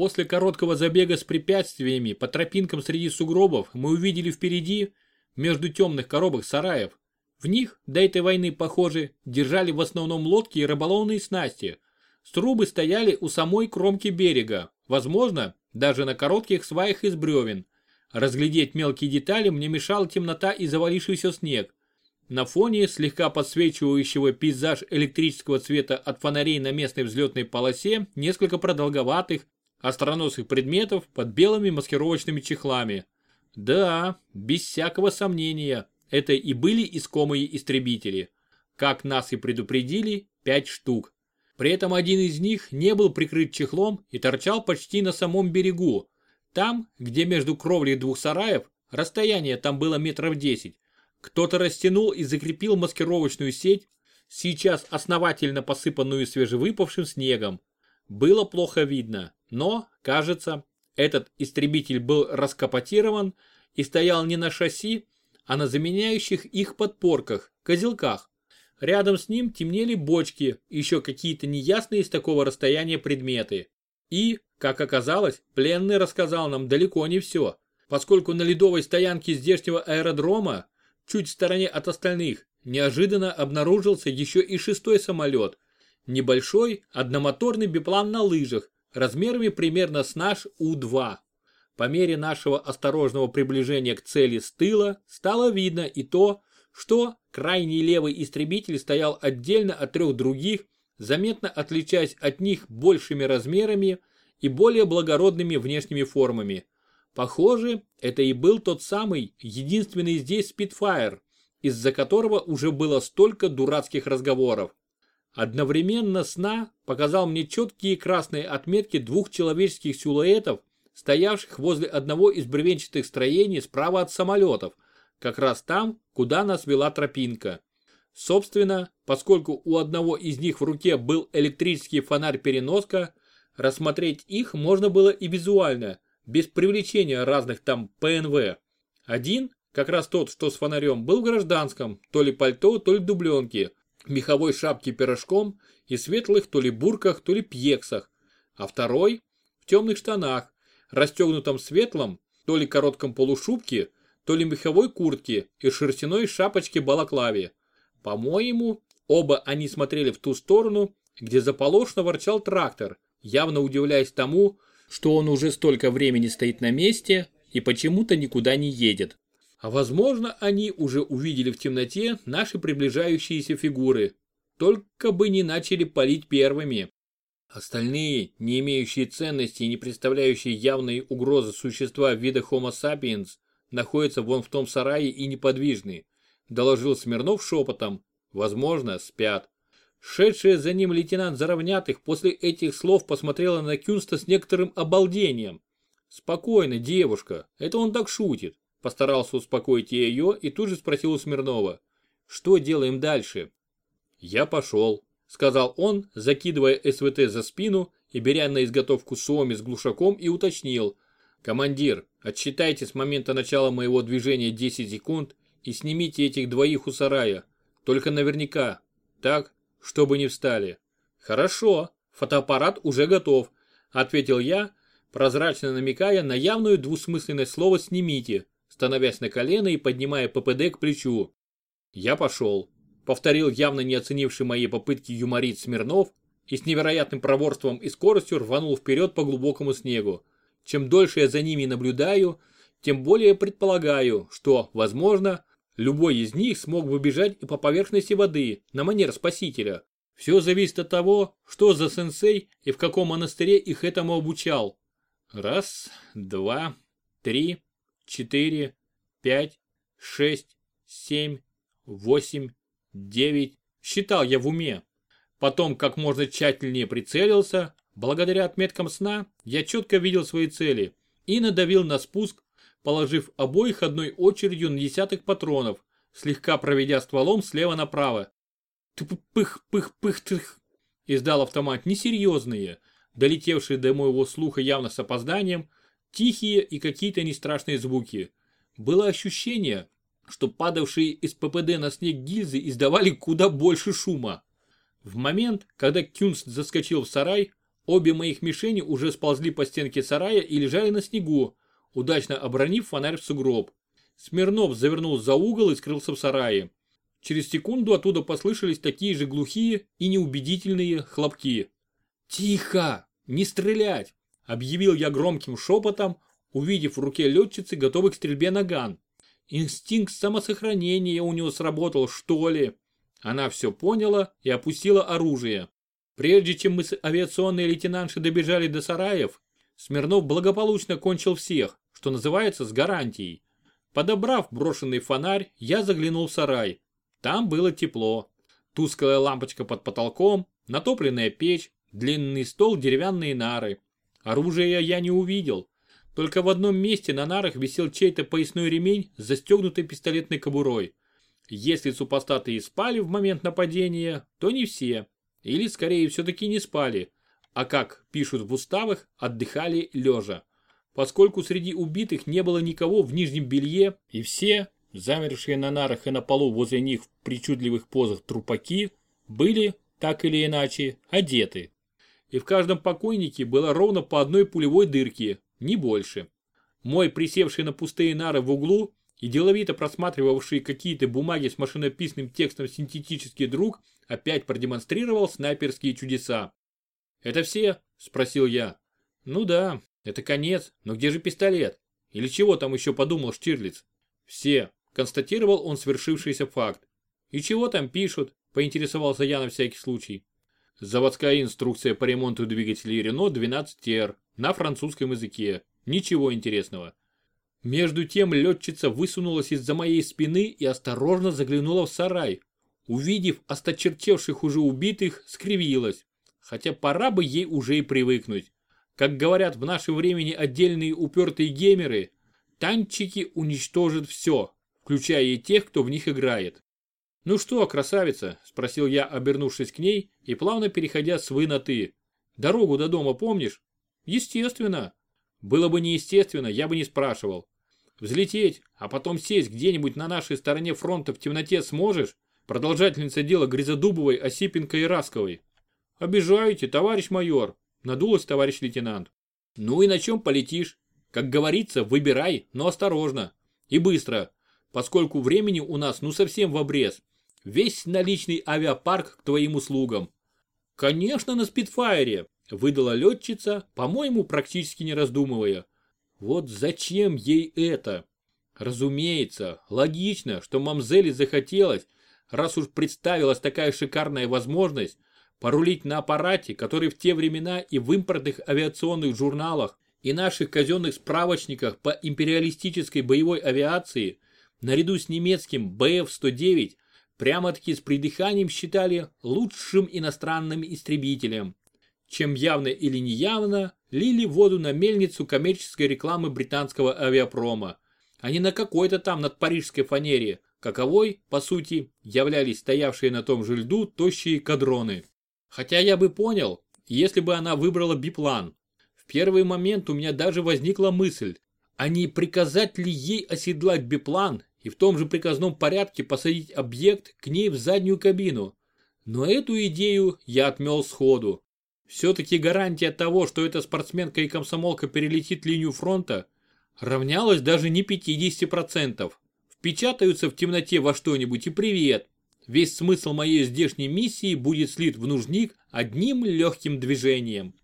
После короткого забега с препятствиями по тропинкам среди сугробов мы увидели впереди, между темных коробок сараев, в них, до этой войны, похоже, держали в основном лодки и рыболовные снасти. Струбы стояли у самой кромки берега, возможно, даже на коротких сваях из бревен. Разглядеть мелкие детали мне мешала темнота и завалившийся снег. На фоне слегка подсвечивающего пейзаж электрического цвета от фонарей на местной взлетной полосе несколько продолговатых, остроносых предметов под белыми маскировочными чехлами. Да, без всякого сомнения, это и были искомые истребители. Как нас и предупредили, пять штук. При этом один из них не был прикрыт чехлом и торчал почти на самом берегу. Там, где между кровлей двух сараев, расстояние там было метров десять, кто-то растянул и закрепил маскировочную сеть, сейчас основательно посыпанную свежевыпавшим снегом. Было плохо видно, но, кажется, этот истребитель был раскапотирован и стоял не на шасси, а на заменяющих их подпорках, козелках. Рядом с ним темнели бочки, еще какие-то неясные с такого расстояния предметы. И, как оказалось, пленный рассказал нам далеко не все, поскольку на ледовой стоянке здешнего аэродрома, чуть в стороне от остальных, неожиданно обнаружился еще и шестой самолет. Небольшой одномоторный биплан на лыжах, размерами примерно с наш У-2. По мере нашего осторожного приближения к цели с тыла стало видно и то, что крайний левый истребитель стоял отдельно от трех других, заметно отличаясь от них большими размерами и более благородными внешними формами. Похоже, это и был тот самый, единственный здесь Spitfire, из-за которого уже было столько дурацких разговоров. Одновременно сна показал мне четкие красные отметки двух человеческих силуэтов, стоявших возле одного из бревенчатых строений справа от самолетов, как раз там, куда нас вела тропинка. Собственно, поскольку у одного из них в руке был электрический фонарь-переноска, рассмотреть их можно было и визуально, без привлечения разных там ПНВ. Один, как раз тот, что с фонарем, был в гражданском, то ли пальто, то ли дубленке, меховой шапке пирожком и светлых то ли бурках, то ли пьексах, а второй в темных штанах, расстегнутом светлом, то ли коротком полушубке, то ли меховой куртке и шерстяной шапочке балаклаве. По-моему, оба они смотрели в ту сторону, где заполошно ворчал трактор, явно удивляясь тому, что он уже столько времени стоит на месте и почему-то никуда не едет. А возможно, они уже увидели в темноте наши приближающиеся фигуры. Только бы не начали палить первыми. Остальные, не имеющие ценности и не представляющие явной угрозы существа вида Homo sapiens, находятся вон в том сарае и неподвижны, доложил Смирнов шепотом. Возможно, спят. Шедшая за ним лейтенант Заровнятых после этих слов посмотрела на Кюнста с некоторым обалдением. «Спокойно, девушка, это он так шутит. Постарался успокоить ее и тут же спросил у Смирнова. Что делаем дальше? Я пошел, сказал он, закидывая СВТ за спину и беря на изготовку Суоми с глушаком и уточнил. Командир, отсчитайте с момента начала моего движения 10 секунд и снимите этих двоих у сарая. Только наверняка. Так, чтобы не встали. Хорошо, фотоаппарат уже готов, ответил я, прозрачно намекая на явную двусмысленность слова «снимите», становясь на колено и поднимая ППД к плечу. Я пошел. Повторил явно не оценивший мои попытки юморить Смирнов и с невероятным проворством и скоростью рванул вперед по глубокому снегу. Чем дольше я за ними наблюдаю, тем более предполагаю, что, возможно, любой из них смог бы бежать и по поверхности воды, на манер спасителя. Все зависит от того, что за сенсей и в каком монастыре их этому обучал. Раз, два, три, четыре, пять, шесть, семь, восемь, девять. Считал я в уме. Потом как можно тщательнее прицелился. Благодаря отметкам сна я четко видел свои цели и надавил на спуск, положив обоих одной очередью на десяток патронов, слегка проведя стволом слева направо. Тпых-пых-пых-тых. Издал автомат несерьезные, долетевшие до моего слуха явно с опозданием, Тихие и какие-то нестрашные звуки. Было ощущение, что падавшие из ППД на снег гильзы издавали куда больше шума. В момент, когда Кюнст заскочил в сарай, Обе моих мишени уже сползли по стенке сарая и лежали на снегу, удачно обронив фонарь в сугроб. Смирнов завернул за угол и скрылся в сарае. Через секунду оттуда послышались такие же глухие и неубедительные хлопки. «Тихо! Не стрелять!» – объявил я громким шепотом, увидев в руке летчицы готовый к стрельбе наган. Инстинкт самосохранения у него сработал, что ли? Она все поняла и опустила оружие. Прежде чем мы с авиационной лейтенантшей добежали до сараев, Смирнов благополучно кончил всех, что называется, с гарантией. Подобрав брошенный фонарь, я заглянул в сарай. Там было тепло. Тусклая лампочка под потолком, натопленная печь, длинный стол, деревянные нары. Оружия я не увидел. Только в одном месте на нарах висел чей-то поясной ремень с застегнутой пистолетной кобурой. Если супостаты и спали в момент нападения, то не все. Или скорее все-таки не спали. А как пишут в уставах, отдыхали лежа. Поскольку среди убитых не было никого в нижнем белье, и все, замершие на нарах и на полу возле них в причудливых позах трупаки, были, так или иначе, одеты. И в каждом покойнике было ровно по одной пулевой дырке, не больше. Мой присевший на пустые нары в углу и деловито просматривавший какие-то бумаги с машинописным текстом синтетический друг опять продемонстрировал снайперские чудеса. «Это все?» – спросил я. «Ну да, это конец, но где же пистолет? Или чего там еще подумал Штирлиц?» «Все», – констатировал он свершившийся факт. «И чего там пишут?» – поинтересовался я на всякий случай. Заводская инструкция по ремонту двигателей Рено 12R на французском языке. Ничего интересного. Между тем летчица высунулась из-за моей спины и осторожно заглянула в сарай. Увидев осточертевших уже убитых, скривилась. Хотя пора бы ей уже и привыкнуть. Как говорят в наше времени отдельные упертые геймеры, танчики уничтожат все, включая и тех, кто в них играет. «Ну что, красавица?» – спросил я, обернувшись к ней и плавно переходя с «вы» на «ты». «Дорогу до дома помнишь?» «Естественно». «Было бы неестественно, я бы не спрашивал. Взлететь, а потом сесть где-нибудь на нашей стороне фронта в темноте сможешь? Продолжательница дела Грязодубовой, Осипенко и Расковой. Обижаете, товарищ майор, надулась товарищ лейтенант. Ну и на чем полетишь? Как говорится, выбирай, но осторожно. И быстро, поскольку времени у нас ну совсем в обрез. Весь наличный авиапарк к твоим услугам. Конечно, на спидфайре, выдала летчица, по-моему, практически не раздумывая. Вот зачем ей это? Разумеется, логично, что мамзели захотелось, раз уж представилась такая шикарная возможность, порулить на аппарате, который в те времена и в импортных авиационных журналах, и наших казенных справочниках по империалистической боевой авиации, наряду с немецким БФ-109, прямо-таки с придыханием считали лучшим иностранным истребителем чем явно или неявно лили воду на мельницу коммерческой рекламы британского авиапрома, а не на какой-то там над парижской фанере, каковой, по сути, являлись стоявшие на том же льду тощие кадроны. Хотя я бы понял, если бы она выбрала биплан. В первый момент у меня даже возникла мысль, а не приказать ли ей оседлать биплан и в том же приказном порядке посадить объект к ней в заднюю кабину. Но эту идею я отмел сходу. Все-таки гарантия того, что эта спортсменка и комсомолка перелетит линию фронта, равнялась даже не 50%. Впечатаются в темноте во что-нибудь и привет. Весь смысл моей здешней миссии будет слит в нужник одним легким движением.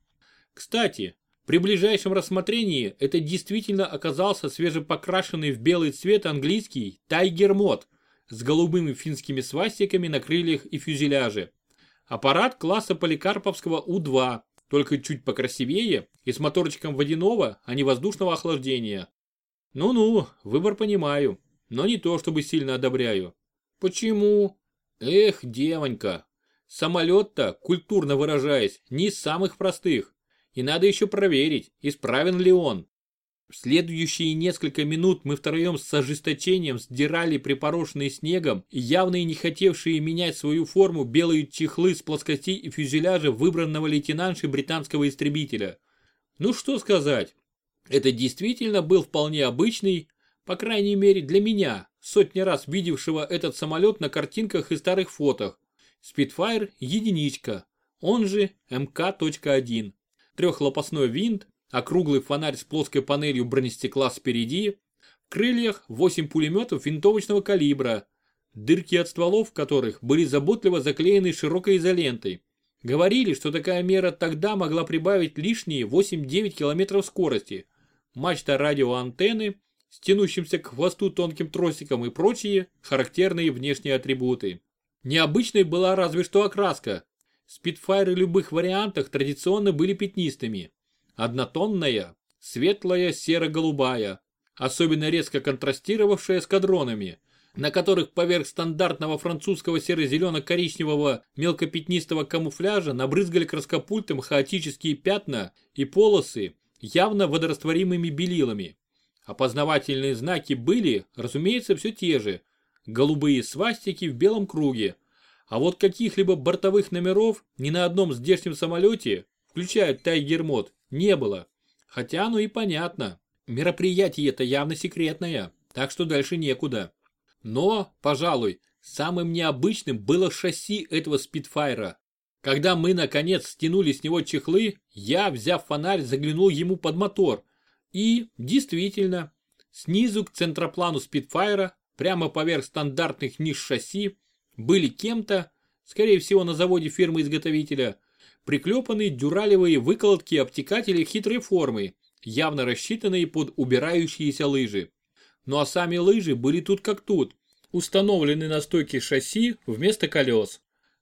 Кстати, при ближайшем рассмотрении это действительно оказался свежепокрашенный в белый цвет английский тайгер-мод с голубыми финскими свастиками на крыльях и фюзеляже. Аппарат класса поликарповского У-2, только чуть покрасивее и с моторчиком водяного, а не воздушного охлаждения. Ну-ну, выбор понимаю, но не то чтобы сильно одобряю. Почему? Эх, девонька, самолет-то, культурно выражаясь, не из самых простых. И надо еще проверить, исправен ли он. В следующие несколько минут мы втроем с ожесточением сдирали припорошенные снегом и явно и не хотевшие менять свою форму белые чехлы с плоскостей и фюзеляжа выбранного лейтенантши британского истребителя. Ну что сказать, это действительно был вполне обычный, по крайней мере для меня, сотни раз видевшего этот самолет на картинках и старых фотах, Spitfire единичка, он же МК.1. трехлопастной винт, округлый фонарь с плоской панелью бронестекла спереди, в крыльях 8 пулеметов винтовочного калибра, дырки от стволов которых были заботливо заклеены широкой изолентой. Говорили, что такая мера тогда могла прибавить лишние 8-9 км скорости. Мачта радиоантенны, с тянущимся к хвосту тонким тросиком и прочие характерные внешние атрибуты. Необычной была разве что окраска. Спидфайры любых вариантах традиционно были пятнистыми. Однотонная, светлая серо-голубая, особенно резко контрастировавшая с кадронами, на которых поверх стандартного французского серо-зелено-коричневого мелкопятнистого камуфляжа набрызгали краскопультом хаотические пятна и полосы, явно водорастворимыми белилами. Опознавательные знаки были, разумеется, все те же. Голубые свастики в белом круге. А вот каких-либо бортовых номеров ни на одном здешнем самолете, включая Тайгермод, не было. Хотя оно и понятно. Мероприятие это явно секретное, так что дальше некуда. Но, пожалуй, самым необычным было шасси этого спидфайра. Когда мы наконец стянули с него чехлы, я, взяв фонарь, заглянул ему под мотор. И, действительно, снизу к центроплану спидфайра, прямо поверх стандартных ниш шасси, были кем-то, скорее всего на заводе фирмы-изготовителя, приклепаны дюралевые выколотки обтекателей хитрой формы, явно рассчитанные под убирающиеся лыжи. Ну а сами лыжи были тут как тут, установлены на стойке шасси вместо колес.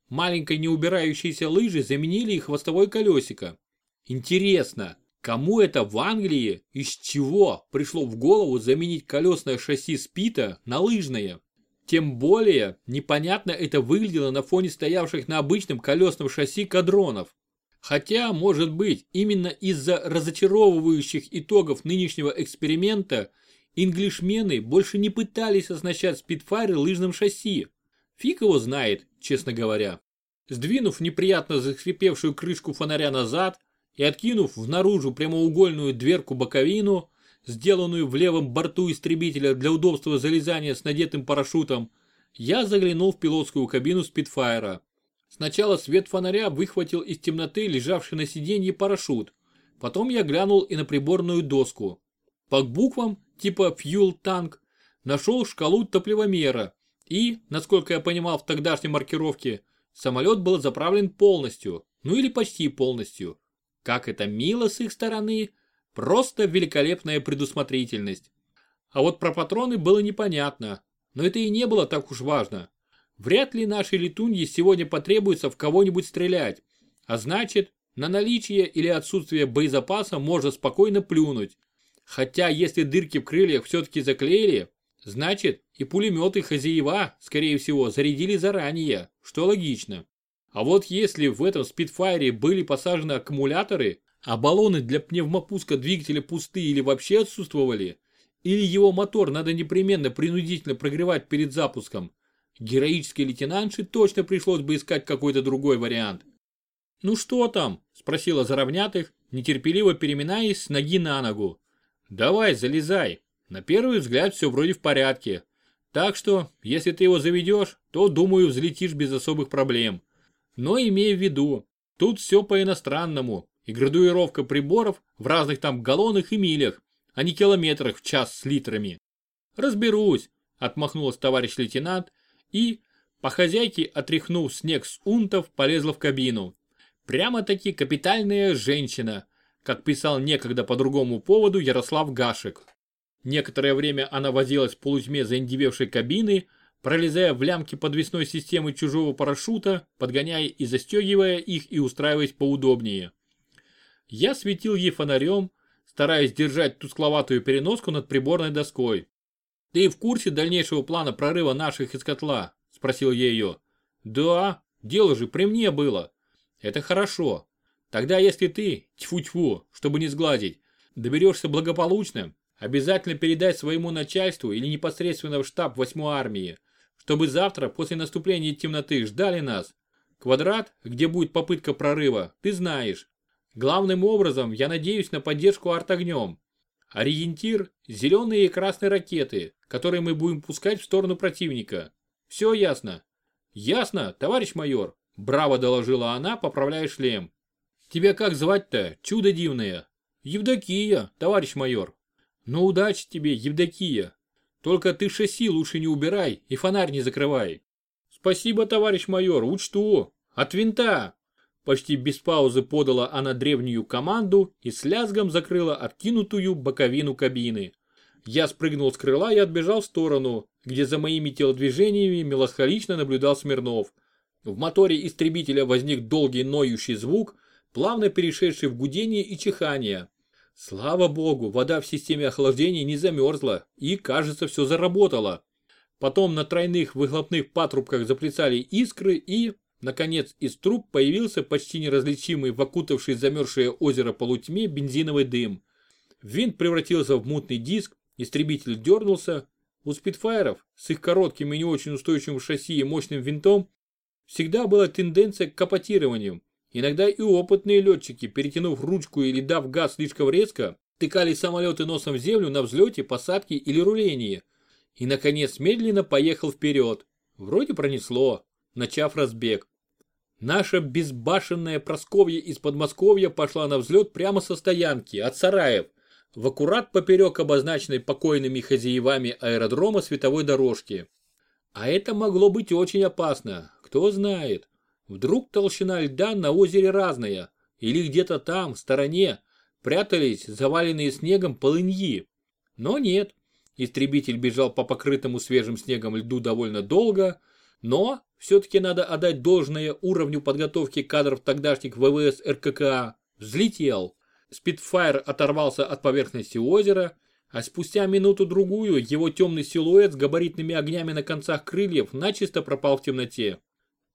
Маленькой неубирающейся лыжи заменили и хвостовое колесико. Интересно, кому это в Англии, из чего пришло в голову заменить колесное шасси Спита на лыжное? Тем более, непонятно это выглядело на фоне стоявших на обычном колесном шасси кадронов. Хотя, может быть, именно из-за разочаровывающих итогов нынешнего эксперимента инглишмены больше не пытались оснащать спидфайры лыжным шасси. Фиг его знает, честно говоря. Сдвинув неприятно заскрипевшую крышку фонаря назад и откинув в наружу прямоугольную дверку боковину, сделанную в левом борту истребителя для удобства залезания с надетым парашютом, я заглянул в пилотскую кабину спидфайра. Сначала свет фонаря выхватил из темноты лежавший на сиденье парашют. Потом я глянул и на приборную доску. По буквам типа fuel tank нашел шкалу топливомера и, насколько я понимал в тогдашней маркировке, самолет был заправлен полностью, ну или почти полностью. Как это мило с их стороны, просто великолепная предусмотрительность. А вот про патроны было непонятно, но это и не было так уж важно. Вряд ли нашей летунье сегодня потребуется в кого-нибудь стрелять. А значит, на наличие или отсутствие боезапаса можно спокойно плюнуть. Хотя если дырки в крыльях все-таки заклеили, значит и пулеметы хозяева, скорее всего, зарядили заранее, что логично. А вот если в этом спидфайре были посажены аккумуляторы, а баллоны для пневмопуска двигателя пустые или вообще отсутствовали, или его мотор надо непременно принудительно прогревать перед запуском, Героической лейтенантше точно пришлось бы искать какой-то другой вариант. «Ну что там?» – спросила Заровнятых, нетерпеливо переминаясь с ноги на ногу. «Давай, залезай. На первый взгляд все вроде в порядке. Так что, если ты его заведешь, то, думаю, взлетишь без особых проблем. Но имей в виду, тут все по-иностранному, и градуировка приборов в разных там галлонах и милях, а не километрах в час с литрами. Разберусь, отмахнулась товарищ лейтенант и, по хозяйке отряхнув снег с унтов, полезла в кабину. Прямо-таки капитальная женщина, как писал некогда по другому поводу Ярослав Гашек. Некоторое время она возилась в полутьме заиндевевшей кабины, пролезая в лямки подвесной системы чужого парашюта, подгоняя и застегивая их и устраиваясь поудобнее. Я светил ей фонарем, стараясь держать тускловатую переноску над приборной доской. «Ты в курсе дальнейшего плана прорыва наших из котла?» – спросил я ее. «Да, дело же при мне было». «Это хорошо. Тогда если ты, тьфу-тьфу, чтобы не сгладить, доберешься благополучно, обязательно передай своему начальству или непосредственно в штаб 8 армии, чтобы завтра после наступления темноты ждали нас. Квадрат, где будет попытка прорыва, ты знаешь. Главным образом я надеюсь на поддержку артогнем. Ориентир – зеленые и красные ракеты, которые мы будем пускать в сторону противника. Все ясно? Ясно, товарищ майор, браво доложила она, поправляя шлем. Тебя как звать-то, чудо дивное? Евдокия, товарищ майор. Ну удачи тебе, Евдокия. Только ты шасси лучше не убирай и фонарь не закрывай. Спасибо, товарищ майор, учту. От винта. Почти без паузы подала она древнюю команду и с лязгом закрыла откинутую боковину кабины. Я спрыгнул с крыла и отбежал в сторону, где за моими телодвижениями меланхолично наблюдал Смирнов. В моторе истребителя возник долгий ноющий звук, плавно перешедший в гудение и чихание. Слава богу, вода в системе охлаждения не замерзла и, кажется, все заработало. Потом на тройных выхлопных патрубках заплясали искры и, наконец, из труб появился почти неразличимый в окутавший замерзшее озеро полутьме бензиновый дым. Винт превратился в мутный диск, истребитель дернулся. У спидфайров с их коротким и не очень устойчивым шасси и мощным винтом всегда была тенденция к капотированию. Иногда и опытные летчики, перетянув ручку или дав газ слишком резко, тыкали самолеты носом в землю на взлете, посадке или рулении. И, наконец, медленно поехал вперед. Вроде пронесло, начав разбег. Наша безбашенная Просковья из Подмосковья пошла на взлет прямо со стоянки, от сараев, в аккурат поперек обозначенной покойными хозяевами аэродрома световой дорожки. А это могло быть очень опасно, кто знает. Вдруг толщина льда на озере разная, или где-то там, в стороне, прятались заваленные снегом полыньи. Но нет, истребитель бежал по покрытому свежим снегом льду довольно долго, но все-таки надо отдать должное уровню подготовки кадров тогдашних ВВС РККА. Взлетел. Спитфайр оторвался от поверхности озера, а спустя минуту-другую его темный силуэт с габаритными огнями на концах крыльев начисто пропал в темноте.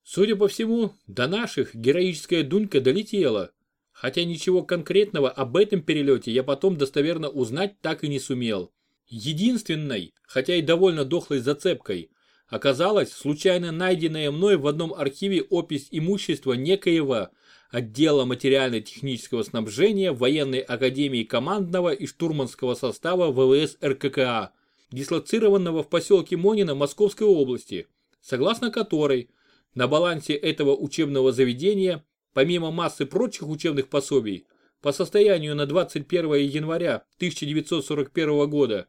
Судя по всему, до наших героическая Дунька долетела, хотя ничего конкретного об этом перелете я потом достоверно узнать так и не сумел. Единственной, хотя и довольно дохлой зацепкой, оказалась случайно найденная мной в одном архиве опись имущества некоего отдела материально-технического снабжения Военной Академии командного и штурманского состава ВВС РККА, дислоцированного в поселке Монино Московской области, согласно которой на балансе этого учебного заведения, помимо массы прочих учебных пособий, по состоянию на 21 января 1941 года,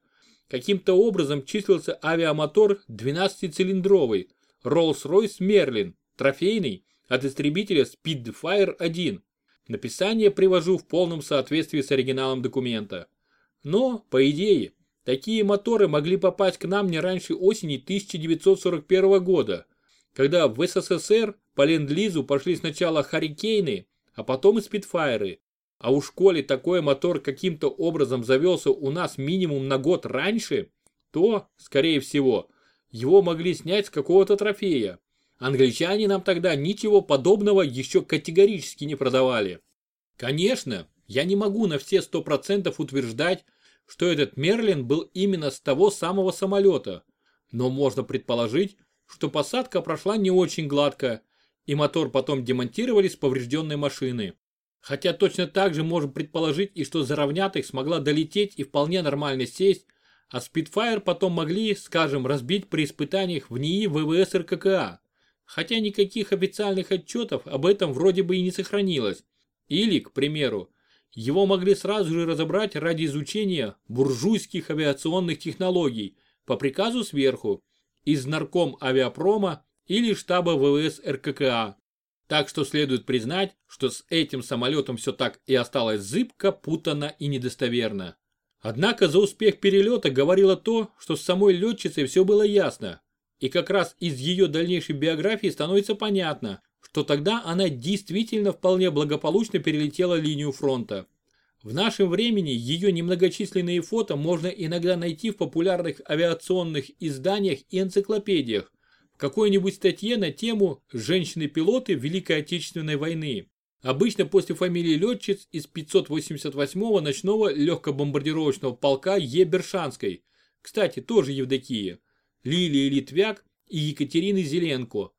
каким-то образом числился авиамотор 12-цилиндровый Rolls-Royce Merlin, трофейный, от истребителя Speedfire-1. Написание привожу в полном соответствии с оригиналом документа. Но, по идее, такие моторы могли попасть к нам не раньше осени 1941 года, когда в СССР по ленд-лизу пошли сначала Харикейны, а потом и Спитфайры. А у школе такой мотор каким-то образом завелся у нас минимум на год раньше, то, скорее всего, его могли снять с какого-то трофея. Англичане нам тогда ничего подобного еще категорически не продавали. Конечно, я не могу на все 100% утверждать, что этот Мерлин был именно с того самого самолета, но можно предположить, что посадка прошла не очень гладко, и мотор потом демонтировали с поврежденной машины. Хотя точно так же можем предположить и что заровнятых смогла долететь и вполне нормально сесть, а Spitfire потом могли, скажем, разбить при испытаниях в НИИ ВВС РККА. Хотя никаких официальных отчетов об этом вроде бы и не сохранилось. Или, к примеру, его могли сразу же разобрать ради изучения буржуйских авиационных технологий по приказу сверху из нарком авиапрома или штаба ВВС РККА. Так что следует признать, что с этим самолетом все так и осталось зыбко, путано и недостоверно. Однако за успех перелета говорило то, что с самой летчицей все было ясно. И как раз из ее дальнейшей биографии становится понятно, что тогда она действительно вполне благополучно перелетела линию фронта. В нашем времени ее немногочисленные фото можно иногда найти в популярных авиационных изданиях и энциклопедиях, какой-нибудь статье на тему «Женщины-пилоты Великой Отечественной войны». Обычно после фамилии летчиц из 588-го ночного легкобомбардировочного полка Е. Бершанской, кстати, тоже Евдокия, Лилии Литвяк и Екатерины Зеленко.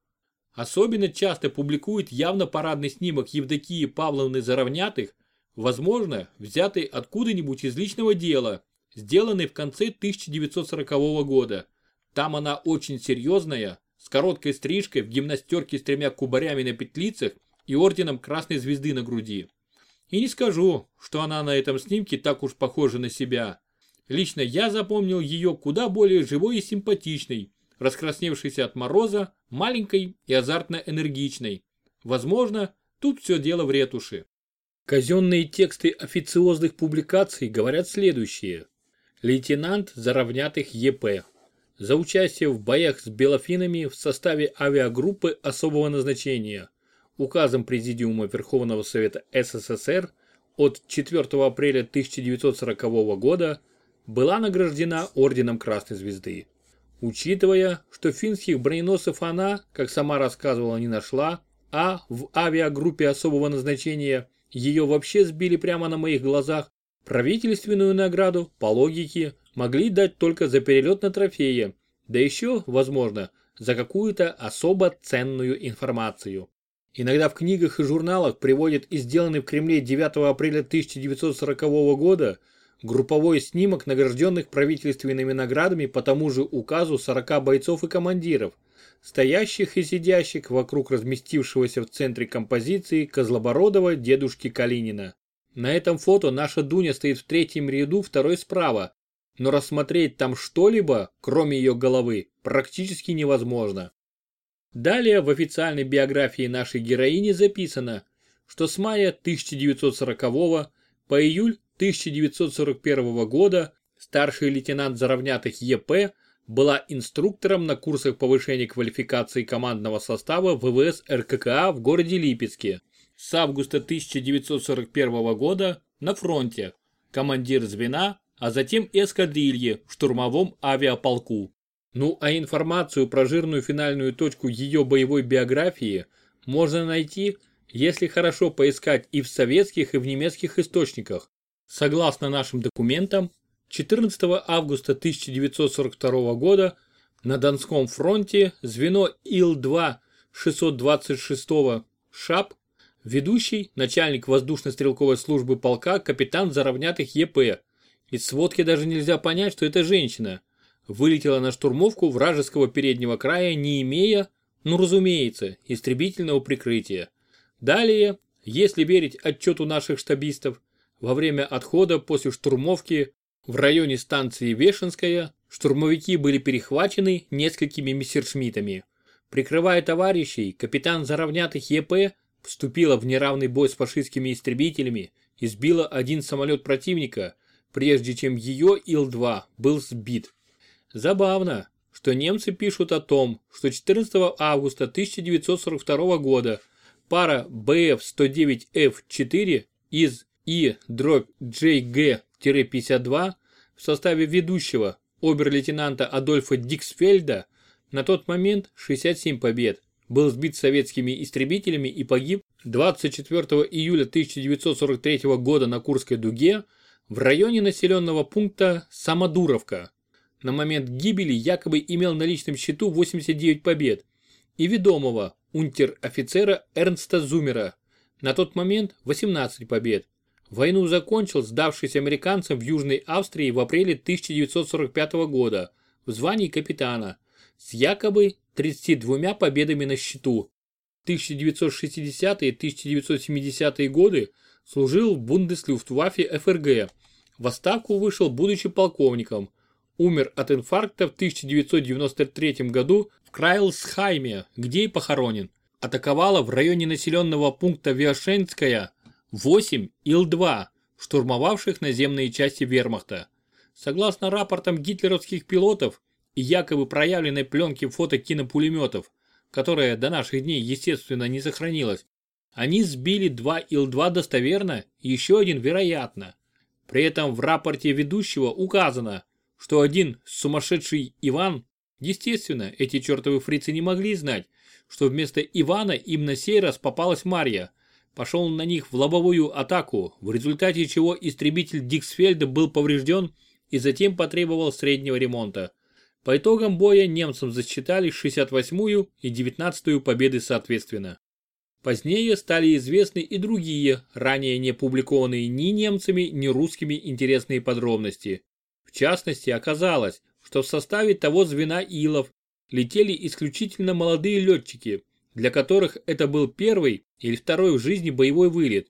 Особенно часто публикуют явно парадный снимок Евдокии Павловны Заровнятых возможно, взятый откуда-нибудь из личного дела, сделанный в конце 1940 года. Там она очень серьезная, с короткой стрижкой в гимнастерке с тремя кубарями на петлицах и орденом Красной Звезды на груди. И не скажу, что она на этом снимке так уж похожа на себя. Лично я запомнил ее куда более живой и симпатичной, раскрасневшейся от мороза, маленькой и азартно энергичной. Возможно, тут все дело в ретуши. Казенные тексты официозных публикаций говорят следующее. Лейтенант Заровнятых ЕП. За участие в боях с белофинами в составе авиагруппы особого назначения. Указом Президиума Верховного Совета СССР от 4 апреля 1940 года была награждена Орденом Красной Звезды. Учитывая, что финских броненосцев она, как сама рассказывала, не нашла, а в авиагруппе особого назначения ее вообще сбили прямо на моих глазах, правительственную награду, по логике, могли дать только за перелет на трофее, да еще, возможно, за какую-то особо ценную информацию. Иногда в книгах и журналах приводят и сделанный в Кремле 9 апреля 1940 года групповой снимок награжденных правительственными наградами по тому же указу 40 бойцов и командиров, стоящих и сидящих вокруг разместившегося в центре композиции Козлобородова дедушки Калинина. На этом фото наша Дуня стоит в третьем ряду второй справа, но рассмотреть там что-либо, кроме ее головы, практически невозможно. Далее в официальной биографии нашей героини записано, что с мая 1940 по июль 1941 года старший лейтенант заровнятых ЕП была инструктором на курсах повышения квалификации командного состава ВВС РККА в городе Липецке. С августа 1941 года на фронте, командир звена, а затем эскадрильи в штурмовом авиаполку. Ну а информацию про жирную финальную точку ее боевой биографии можно найти, если хорошо поискать и в советских, и в немецких источниках. Согласно нашим документам, 14 августа 1942 года на Донском фронте звено Ил-2 626 ШАП, ведущий начальник воздушно-стрелковой службы полка капитан Заровнятых ЕП. Из сводки даже нельзя понять, что это женщина. Вылетела на штурмовку вражеского переднего края, не имея, ну разумеется, истребительного прикрытия. Далее, если верить отчету наших штабистов, во время отхода после штурмовки в районе станции Вешенская штурмовики были перехвачены несколькими мессершмиттами. Прикрывая товарищей, капитан Заровнятых ЕП вступила в неравный бой с фашистскими истребителями и сбила один самолет противника, прежде чем ее Ил-2 был сбит. Забавно, что немцы пишут о том, что 14 августа 1942 года пара БФ-109Ф-4 из И-JG-52 в составе ведущего обер-лейтенанта Адольфа Диксфельда на тот момент 67 побед, был сбит советскими истребителями и погиб 24 июля 1943 года на Курской дуге в районе населенного пункта Самодуровка. На момент гибели якобы имел на личном счету 89 побед и ведомого унтер-офицера Эрнста Зумера, на тот момент 18 побед. Войну закончил сдавшись американцам в Южной Австрии в апреле 1945 года в звании капитана с якобы 32 победами на счету. 1960-1970-е годы служил в Бундеслюфтваффе ФРГ. В отставку вышел будучи полковником. Умер от инфаркта в 1993 году в Крайлсхайме, где и похоронен. Атаковала в районе населенного пункта Виошенская 8 Ил-2, штурмовавших наземные части вермахта. Согласно рапортам гитлеровских пилотов и якобы проявленной пленки фотокинопулеметов, которая до наших дней естественно не сохранилась, они сбили два Ил-2 достоверно еще один вероятно. При этом в рапорте ведущего указано, что один сумасшедший Иван, естественно, эти чертовы фрицы не могли знать, что вместо Ивана им на сей раз попалась Марья, пошел на них в лобовую атаку, в результате чего истребитель Диксфельда был поврежден и затем потребовал среднего ремонта. По итогам боя немцам засчитали 68-ю и 19-ю победы соответственно. Позднее стали известны и другие, ранее не публикованные ни немцами, ни русскими интересные подробности. В частности, оказалось, что в составе того звена Илов летели исключительно молодые летчики, для которых это был первый или второй в жизни боевой вылет.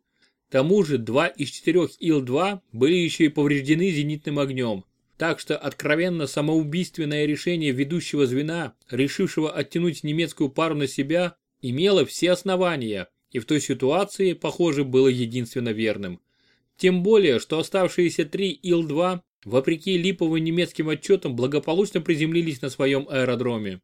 К тому же два из четырех Ил-2 были еще и повреждены зенитным огнем. Так что откровенно самоубийственное решение ведущего звена, решившего оттянуть немецкую пару на себя, имело все основания и в той ситуации, похоже, было единственно верным. Тем более, что оставшиеся три Ил-2, вопреки липовым немецким отчетам, благополучно приземлились на своем аэродроме.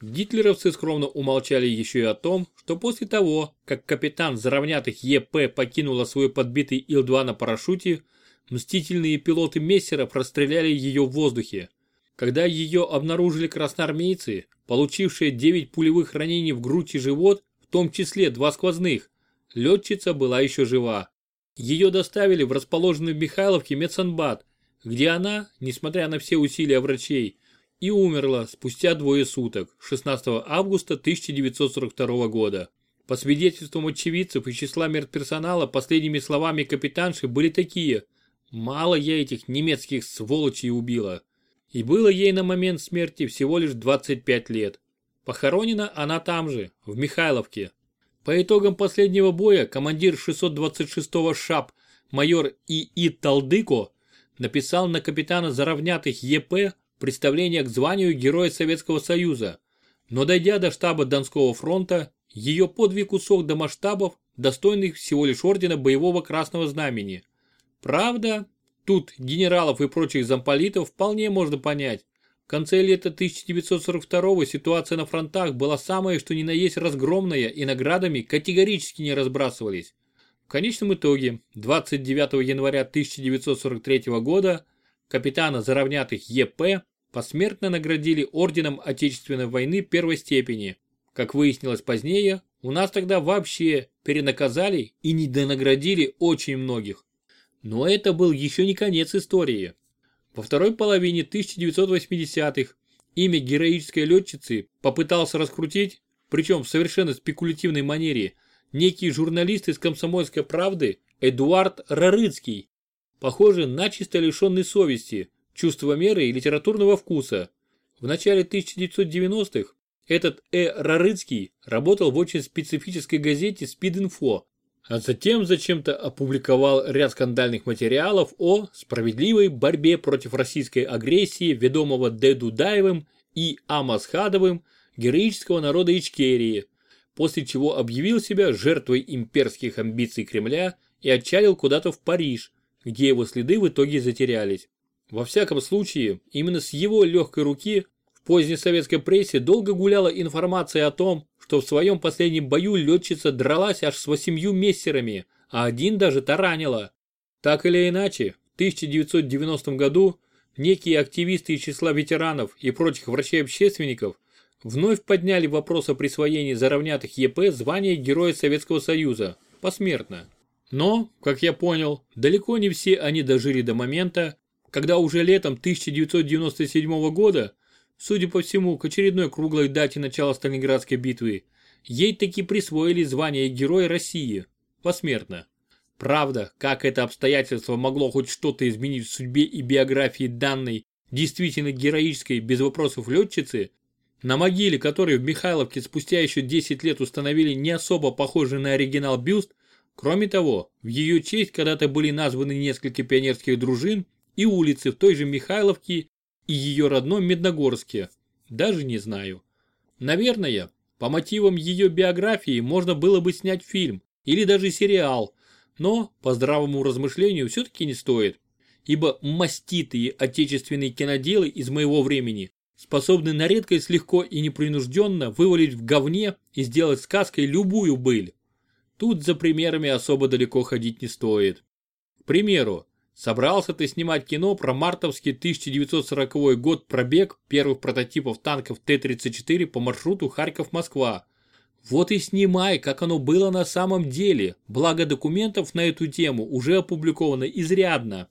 Гитлеровцы скромно умолчали еще и о том, что после того, как капитан заровнятых ЕП покинула свой подбитый Ил-2 на парашюте, мстительные пилоты Мессеров расстреляли ее в воздухе. Когда ее обнаружили красноармейцы, получившие 9 пулевых ранений в грудь и живот, в том числе два сквозных, летчица была еще жива. Ее доставили в расположенный в Михайловке медсанбат, где она, несмотря на все усилия врачей, и умерла спустя двое суток, 16 августа 1942 года. По свидетельствам очевидцев и числа медперсонала, последними словами капитанши были такие «Мало я этих немецких сволочей убила». И было ей на момент смерти всего лишь 25 лет. Похоронена она там же, в Михайловке. По итогам последнего боя командир 626-го ШАП майор И.И. Талдыко написал на капитана заровнятых ЕП представление к званию Героя Советского Союза, но дойдя до штаба Донского фронта, ее подвиг усох до масштабов, достойных всего лишь ордена Боевого Красного Знамени. Правда, тут генералов и прочих замполитов вполне можно понять. В конце лета 1942 ситуация на фронтах была самая что ни на есть разгромная и наградами категорически не разбрасывались. В конечном итоге, 29 января 1943 года капитана заровнятых ЕП посмертно наградили орденом Отечественной войны первой степени. Как выяснилось позднее, у нас тогда вообще перенаказали и недонаградили очень многих. Но это был еще не конец истории. Во второй половине 1980-х имя героической летчицы попытался раскрутить, причем в совершенно спекулятивной манере, некий журналист из «Комсомольской правды» Эдуард Рарыцкий, похоже, начисто лишенный совести, чувства меры и литературного вкуса. В начале 1990-х этот Э. Рарыцкий работал в очень специфической газете «Спид-инфо», а затем зачем-то опубликовал ряд скандальных материалов о справедливой борьбе против российской агрессии, ведомого Д. Дудаевым и А. Масхадовым, героического народа Ичкерии, после чего объявил себя жертвой имперских амбиций Кремля и отчалил куда-то в Париж, где его следы в итоге затерялись. Во всяком случае, именно с его легкой руки в поздней советской прессе долго гуляла информация о том, что в своем последнем бою летчица дралась аж с восемью мессерами, а один даже таранила. Так или иначе, в 1990 году некие активисты из числа ветеранов и прочих врачей-общественников вновь подняли вопрос о присвоении заровнятых ЕП звания Героя Советского Союза посмертно. Но, как я понял, далеко не все они дожили до момента, когда уже летом 1997 года, судя по всему, к очередной круглой дате начала Сталинградской битвы, ей таки присвоили звание Героя России, посмертно. Правда, как это обстоятельство могло хоть что-то изменить в судьбе и биографии данной, действительно героической, без вопросов летчицы, на могиле которой в Михайловке спустя еще 10 лет установили не особо похожий на оригинал бюст, кроме того, в ее честь когда-то были названы несколько пионерских дружин и улицы в той же Михайловке и ее родном Медногорске. Даже не знаю. Наверное, по мотивам ее биографии можно было бы снять фильм или даже сериал, но по здравому размышлению все-таки не стоит, ибо маститые отечественные киноделы из моего времени способны на редкость легко и непринужденно вывалить в говне и сделать сказкой любую быль. Тут за примерами особо далеко ходить не стоит. К примеру, Собрался ты снимать кино про мартовский 1940 год пробег первых прототипов танков Т-34 по маршруту Харьков-Москва. Вот и снимай, как оно было на самом деле, благо документов на эту тему уже опубликовано изрядно.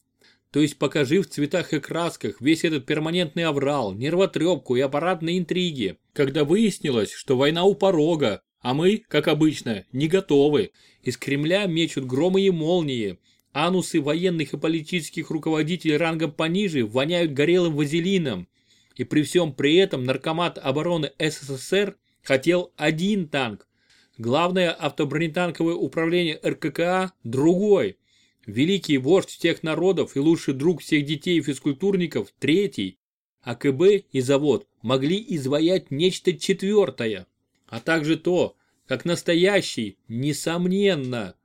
То есть покажи в цветах и красках весь этот перманентный аврал, нервотрепку и аппаратные интриги, когда выяснилось, что война у порога, а мы, как обычно, не готовы. Из Кремля мечут громы и молнии, Анусы военных и политических руководителей рангом пониже воняют горелым вазелином. И при всем при этом наркомат обороны СССР хотел один танк. Главное автобронетанковое управление РККА – другой. Великий вождь всех народов и лучший друг всех детей и физкультурников – третий. АКБ и завод могли изваять нечто четвертое. А также то, как настоящий, несомненно,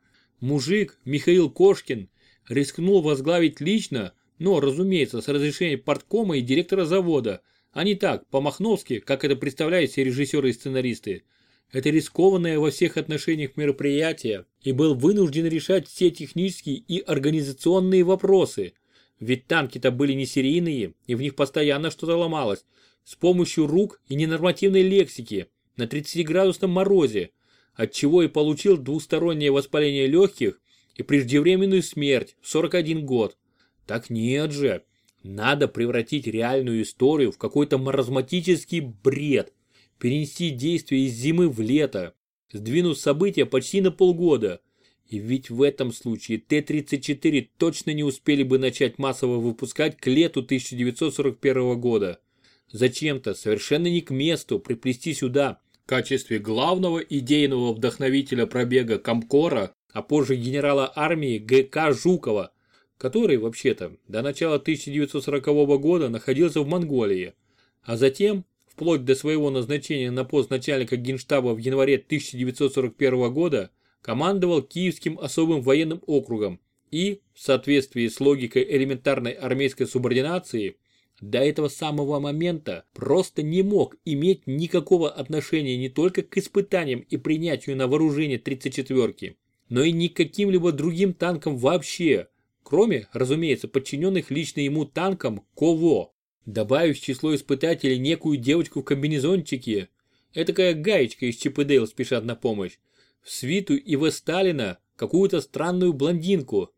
мужик Михаил Кошкин рискнул возглавить лично, но, разумеется, с разрешения порткома и директора завода, а не так, по-махновски, как это представляют все режиссеры и сценаристы. Это рискованное во всех отношениях мероприятие и был вынужден решать все технические и организационные вопросы. Ведь танки-то были не серийные, и в них постоянно что-то ломалось. С помощью рук и ненормативной лексики, на 30-градусном морозе, отчего и получил двустороннее воспаление легких и преждевременную смерть в 41 год. Так нет же, надо превратить реальную историю в какой-то маразматический бред, перенести действие из зимы в лето, сдвинув события почти на полгода. И ведь в этом случае Т-34 точно не успели бы начать массово выпускать к лету 1941 года. Зачем-то, совершенно не к месту, приплести сюда качестве главного идейного вдохновителя пробега Комкора, а позже генерала армии ГК Жукова, который, вообще-то, до начала 1940 года находился в Монголии, а затем вплоть до своего назначения на пост начальника генштаба в январе 1941 года, командовал Киевским особым военным округом и, в соответствии с логикой элементарной армейской субординации, до этого самого момента просто не мог иметь никакого отношения не только к испытаниям и принятию на вооружение 34-ки, но и ни к каким-либо другим танкам вообще, кроме, разумеется, подчиненных лично ему танкам КОВО. Добавив в число испытателей некую девочку в комбинезончике, этакая гаечка из Чип и спешат на помощь, в свиту и в Сталина какую-то странную блондинку.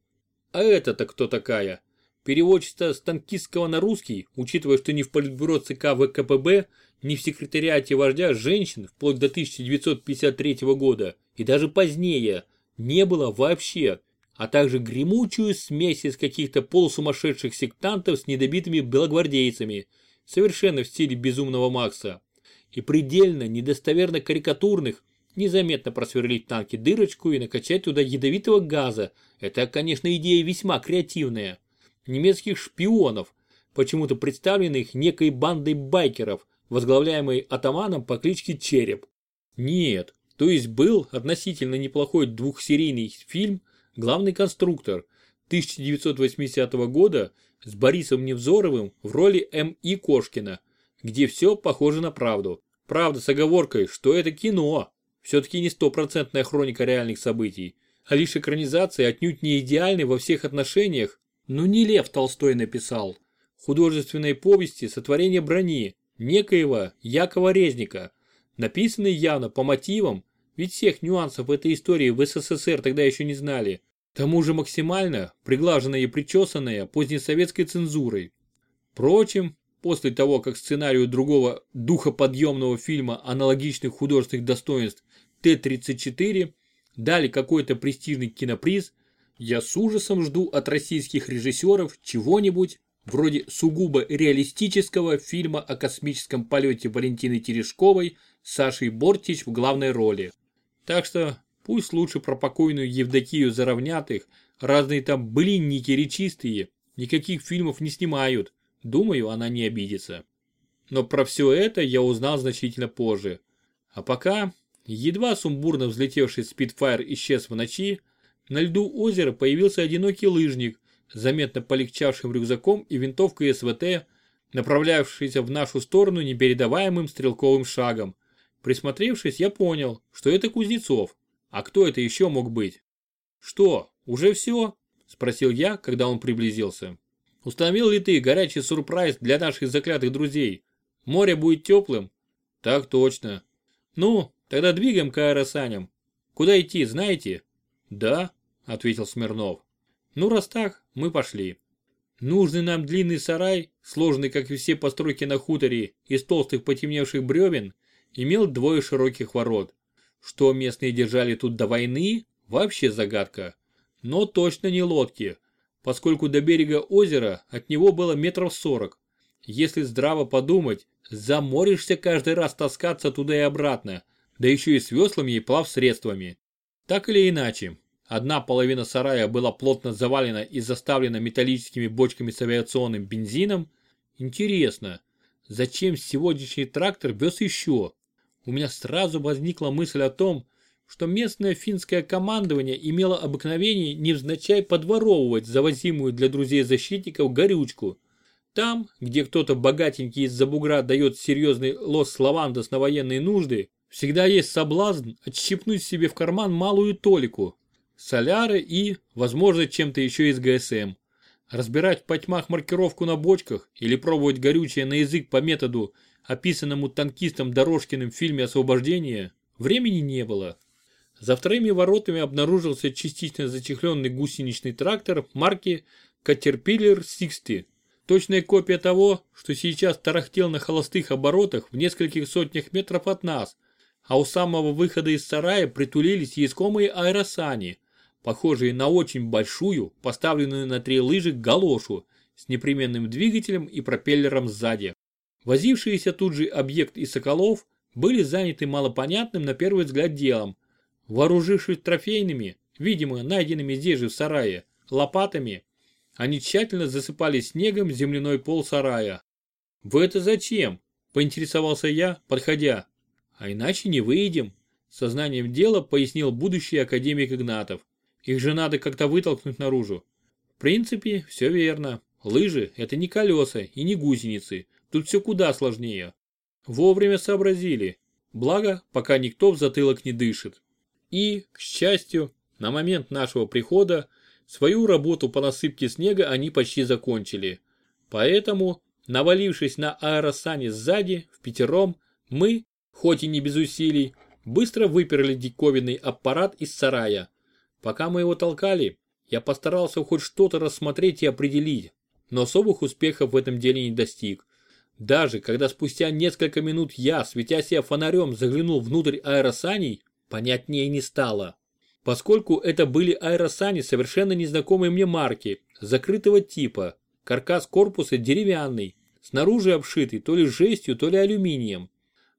А это-то кто такая? Переводчица с танкистского на русский, учитывая, что ни в политбюро ЦК ВКПБ, ни в секретариате вождя женщин вплоть до 1953 года и даже позднее не было вообще а также гремучую смесь из каких-то полусумасшедших сектантов с недобитыми белогвардейцами, совершенно в стиле безумного Макса, и предельно недостоверно карикатурных, незаметно просверлить танке дырочку и накачать туда ядовитого газа. Это, конечно, идея весьма креативная. Немецких шпионов, почему-то представленных некой бандой байкеров, возглавляемой атаманом по кличке Череп. Нет, то есть был относительно неплохой двухсерийный фильм главный конструктор 1980 года с Борисом Невзоровым в роли М.И. Кошкина, где все похоже на правду. Правда с оговоркой, что это кино, все-таки не стопроцентная хроника реальных событий, а лишь экранизация отнюдь не идеальной во всех отношениях, но не Лев Толстой написал. Художественной повести сотворение брони, некоего Якова Резника, написанный явно по мотивам, ведь всех нюансов этой истории в СССР тогда еще не знали, тому же максимально приглаженная и причесанная позднесоветской цензурой. Впрочем, после того, как сценарию другого духоподъемного фильма аналогичных художественных достоинств Т-34 дали какой-то престижный киноприз, я с ужасом жду от российских режиссеров чего-нибудь вроде сугубо реалистического фильма о космическом полете Валентины Терешковой с Сашей Бортич в главной роли. Так что Пусть лучше про покойную Евдокию заровнят их, разные там блинники речистые, никаких фильмов не снимают. Думаю, она не обидится. Но про все это я узнал значительно позже. А пока, едва сумбурно взлетевший спидфайр исчез в ночи, на льду озера появился одинокий лыжник, заметно полегчавшим рюкзаком и винтовкой СВТ, направлявшийся в нашу сторону непередаваемым стрелковым шагом. Присмотревшись, я понял, что это Кузнецов. А кто это еще мог быть? Что, уже все? Спросил я, когда он приблизился. Установил ли ты горячий сюрприз для наших заклятых друзей? Море будет теплым? Так точно. Ну, тогда двигаем к аэросаням. Куда идти, знаете? Да, ответил Смирнов. Ну, раз так, мы пошли. Нужный нам длинный сарай, сложный, как и все постройки на хуторе, из толстых потемневших бревен, имел двое широких ворот. Что местные держали тут до войны, вообще загадка. Но точно не лодки, поскольку до берега озера от него было метров сорок. Если здраво подумать, заморишься каждый раз таскаться туда и обратно, да еще и с веслами и плавсредствами. Так или иначе, одна половина сарая была плотно завалена и заставлена металлическими бочками с авиационным бензином. Интересно, зачем сегодняшний трактор вез еще? У меня сразу возникла мысль о том, что местное финское командование имело обыкновение невзначай подворовывать завозимую для друзей-защитников горючку. Там, где кто-то богатенький из-за бугра дает серьезный лос лавандос на военные нужды, всегда есть соблазн отщипнуть себе в карман малую толику, соляры и, возможно, чем-то еще из ГСМ. Разбирать в потьмах маркировку на бочках или пробовать горючее на язык по методу, описанному танкистом Дорожкиным в фильме «Освобождение», времени не было. За вторыми воротами обнаружился частично зачехленный гусеничный трактор марки Caterpillar 60. Точная копия того, что сейчас тарахтел на холостых оборотах в нескольких сотнях метров от нас, а у самого выхода из сарая притулились искомые аэросани, похожие на очень большую, поставленную на три лыжи галошу с непременным двигателем и пропеллером сзади. Возившиеся тут же объект и Соколов были заняты малопонятным на первый взгляд делом – Вооружившись трофейными, видимо, найденными здесь же в сарае, лопатами, они тщательно засыпали снегом земляной пол сарая. «Вы это зачем?» – поинтересовался я, подходя. «А иначе не выйдем», – сознанием дела пояснил будущий академик Игнатов. «Их же надо как-то вытолкнуть наружу». В принципе, все верно. Лыжи – это не колеса и не гусеницы. Тут все куда сложнее. Вовремя сообразили. Благо, пока никто в затылок не дышит. И, к счастью, на момент нашего прихода свою работу по насыпке снега они почти закончили. Поэтому, навалившись на аэросане сзади, в пятером, мы, хоть и не без усилий, быстро выперли диковинный аппарат из сарая. Пока мы его толкали, я постарался хоть что-то рассмотреть и определить, но особых успехов в этом деле не достиг. Даже когда спустя несколько минут я, светя себя фонарем, заглянул внутрь аэросаней, понятнее не стало. Поскольку это были аэросани совершенно незнакомой мне марки, закрытого типа, каркас корпуса деревянный, снаружи обшитый то ли жестью, то ли алюминием.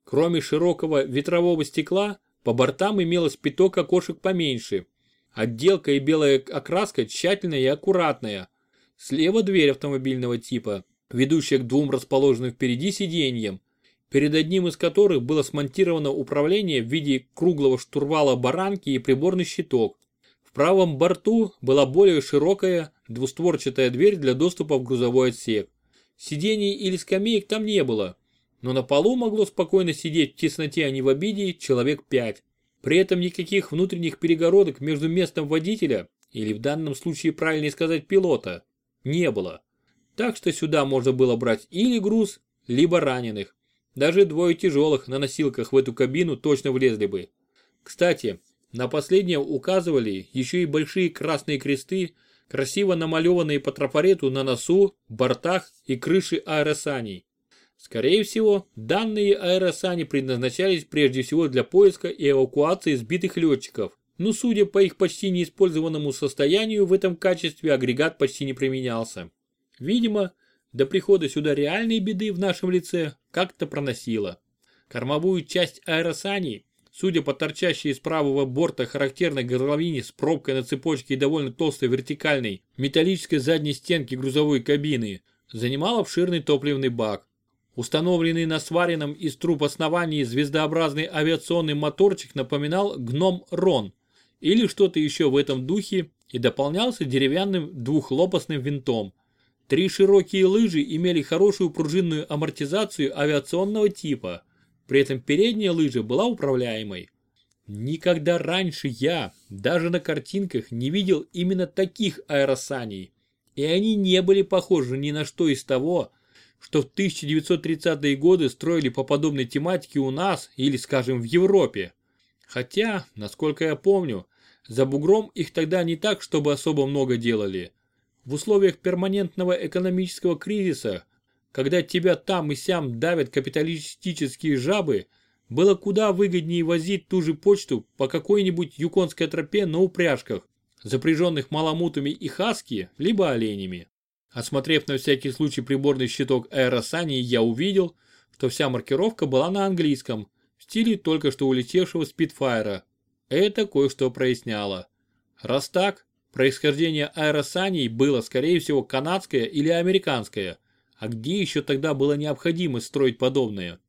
Кроме широкого ветрового стекла, по бортам имелось пяток окошек поменьше. Отделка и белая окраска тщательная и аккуратная. Слева дверь автомобильного типа, ведущая к двум расположенным впереди сиденьям, перед одним из которых было смонтировано управление в виде круглого штурвала баранки и приборный щиток. В правом борту была более широкая двустворчатая дверь для доступа в грузовой отсек. Сидений или скамеек там не было, но на полу могло спокойно сидеть в тесноте, а не в обиде, человек пять. При этом никаких внутренних перегородок между местом водителя, или в данном случае правильнее сказать пилота, не было. Так что сюда можно было брать или груз, либо раненых. Даже двое тяжелых на носилках в эту кабину точно влезли бы. Кстати, на последнее указывали еще и большие красные кресты, красиво намалеванные по трафарету на носу, бортах и крыше аэросаней. Скорее всего, данные аэросани предназначались прежде всего для поиска и эвакуации сбитых летчиков, но судя по их почти неиспользованному состоянию в этом качестве агрегат почти не применялся. Видимо, до прихода сюда реальной беды в нашем лице как-то проносило. Кормовую часть аэросани, судя по торчащей из правого борта характерной горловине с пробкой на цепочке и довольно толстой вертикальной металлической задней стенки грузовой кабины, занимал обширный топливный бак. Установленный на сваренном из труб основании звездообразный авиационный моторчик напоминал гном Рон или что-то еще в этом духе и дополнялся деревянным двухлопастным винтом. Три широкие лыжи имели хорошую пружинную амортизацию авиационного типа, при этом передняя лыжа была управляемой. Никогда раньше я, даже на картинках, не видел именно таких аэросаней, и они не были похожи ни на что из того, что в 1930-е годы строили по подобной тематике у нас или, скажем, в Европе. Хотя, насколько я помню, за бугром их тогда не так, чтобы особо много делали. В условиях перманентного экономического кризиса, когда тебя там и сям давят капиталистические жабы, было куда выгоднее возить ту же почту по какой-нибудь юконской тропе на упряжках, запряженных маламутами и хаски, либо оленями. Осмотрев на всякий случай приборный щиток аэросани, я увидел, что вся маркировка была на английском, с стиле только что улетевшего спидфайра. Это кое-что проясняло. Раз так, происхождение аэросаней было скорее всего канадское или американское, а где еще тогда было необходимо строить подобное?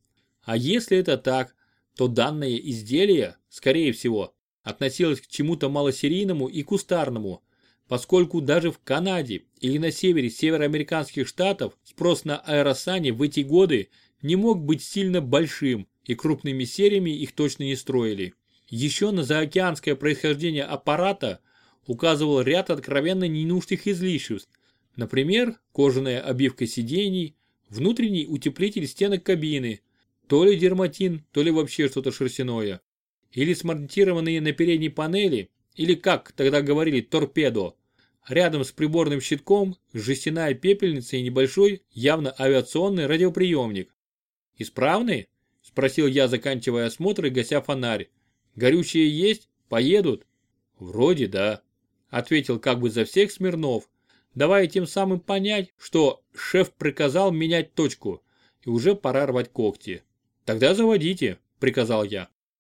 А если это так, то данное изделие, скорее всего, относилось к чему-то малосерийному и кустарному, поскольку даже в Канаде или на севере североамериканских штатов спрос на аэросани в эти годы не мог быть сильно большим и крупными сериями их точно не строили. Еще на заокеанское происхождение аппарата указывал ряд откровенно ненужных излишеств, например, кожаная обивка сидений, внутренний утеплитель стенок кабины, то ли дерматин, то ли вообще что-то шерстяное, или смонтированные на передней панели, или как тогда говорили торпедо, Рядом с приборным щитком жестяная пепельница и небольшой, явно авиационный радиоприемник. «Исправны?» – спросил я, заканчивая осмотр и гася фонарь. «Горючие есть? Поедут?» «Вроде да», – ответил как бы за всех Смирнов, давая тем самым понять, что шеф приказал менять точку, и уже пора рвать когти. «Тогда заводите», – приказал я.